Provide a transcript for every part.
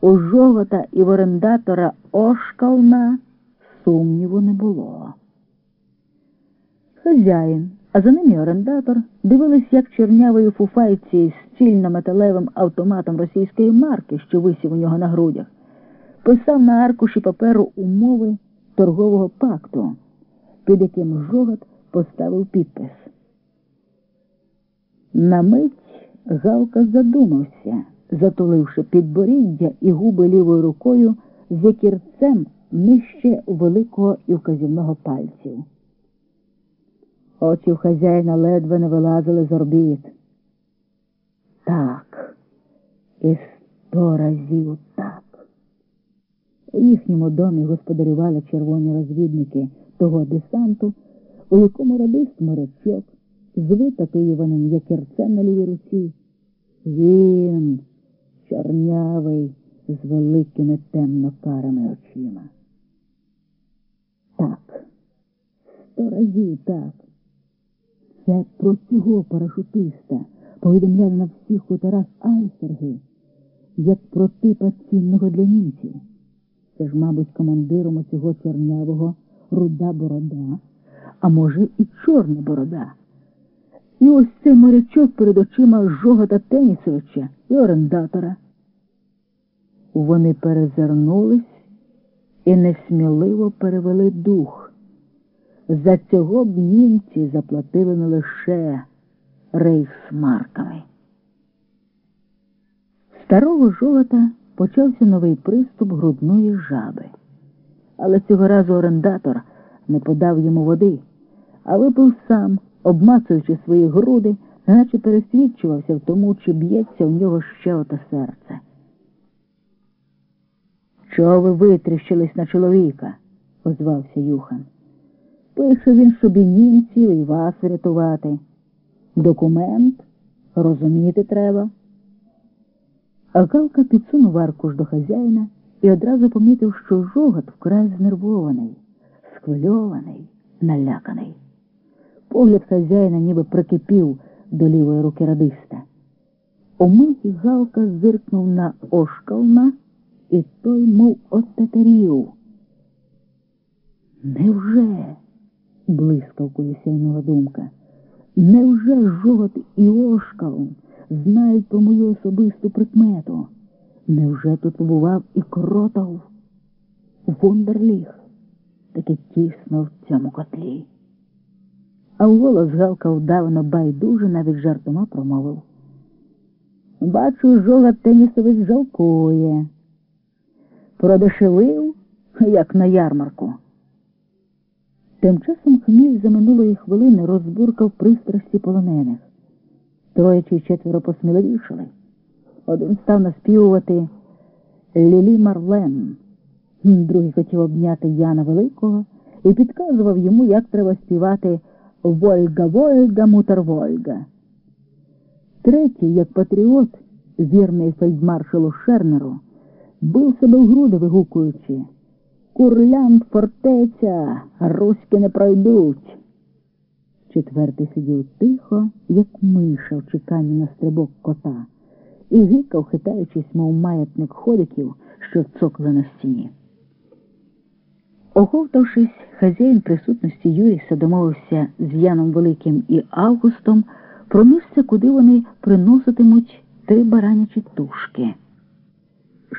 У жовота і в орендатора Ошкална сумніву не було. Хазяїн, а за ним і орендатор, дивились, як чорнявої фуфайці з цільно-металевим автоматом російської марки, що висів у нього на грудях, писав на аркуші паперу умови торгового пакту, під яким жогот поставив підпис. На мить Галка задумався, затуливши підборіддя і губи лівою рукою з якірцем нижче великого і вказівного пальців. Очі в хазяїна ледве не вилазили з орбіт. Так, і сто разів так. У їхньому домі господарювали червоні розвідники того десанту, у якому радист морячок з витатуюваним якірцем на лівій руці. Він, чорнявий, з великими темно-карими очима. Так, сто разів так. Це про цього парашутиста повідомляли на всіх хуторах айсерги, як про типа цінного для німців. Це ж, мабуть, командиром цього чорнявого руда борода, а може, і чорна борода. І ось цей морячок перед очима Жогота Тенісовича і орендатора. Вони перезирнулись і несміливо перевели дух. За цього б німці заплатили не лише рейхсмарками. Старого жолота почався новий приступ грудної жаби. Але цього разу орендатор не подав йому води, а випив сам, обмацуючи свої груди, наче пересвідчувався в тому, чи б'ється в нього ще оте серце. Чого ви витріщились на чоловіка? озвався Юхан. Пише він собі німців і вас врятувати. Документ розуміти треба. А Галка підсунув аркуш до хазяїна і одразу помітив, що жогот вкрай знервований, схвильований, наляканий. Погляд хазяїна ніби прикипів до лівої руки радиста. Умиті Галка зиркнув на ошкална, і той, мов отетерів. Невже? блискавкою сяйнула думка. Невже жогот і ошкал знають про мою особисту прикмету? Невже тут побував і кротов? Вундерліг таки тісно в цьому котлі. А вголос Галка вдавано байдуже навіть жартома промовив. Бачу, жогат тенісовець жалкує. Продешевив, як на ярмарку. Тим часом хміль за минулої хвилини розбуркав пристрасті полонених. Троє чи четверо посміливішали. Один став наспівувати Лілі Марлен, другий хотів обняти Яна Великого і підказував йому, як треба співати Вольга, Вольга, мутер Вольга. Третій, як патріот, вірний фельдмаршалу Шернеру, бив себе в груди, вигукуючи. Курлянд фортеця, руські не пройдуть. Четвертий сидів тихо, як миша в чеканні на стрибок кота, і гикав, хитаючись, мов маятник ходиків, що цокли на стіні. Оговтавшись, хазяїн присутності Юріса домовився з Яном Великим і Августом про місце, куди вони приноситимуть три баранячі тушки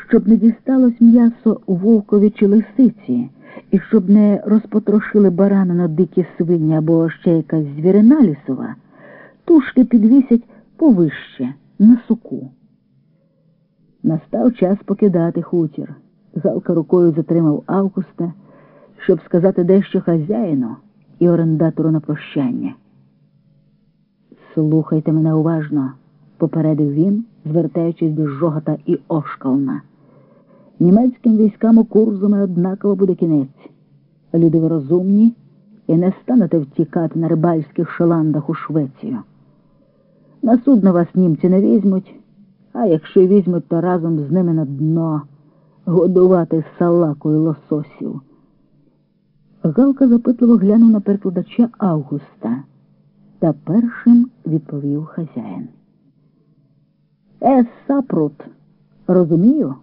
щоб не дісталось м'ясо вовкові чи лисиці, і щоб не розпотрошили барана на дикі свині або ще якась звірина лісова, тушки підвісять повище на суку. Настав час покидати хутір. Галка рукою затримав Августа, щоб сказати дещо хазяїну і орендатору на прощання. Слухайте мене уважно, попередив він, звертаючись до жогата і ошкална. Німецьким військам у Курзуми однаково буде кінець. Люди ви розумні і не станете втікати на рибальських шоландах у Швецію. На судно вас німці не візьмуть, а якщо візьмуть, то разом з ними на дно годувати салакою лососів. Галка запитливо глянув на перекладача Августа та першим відповів хазяїн. Е, сапрут, розумію?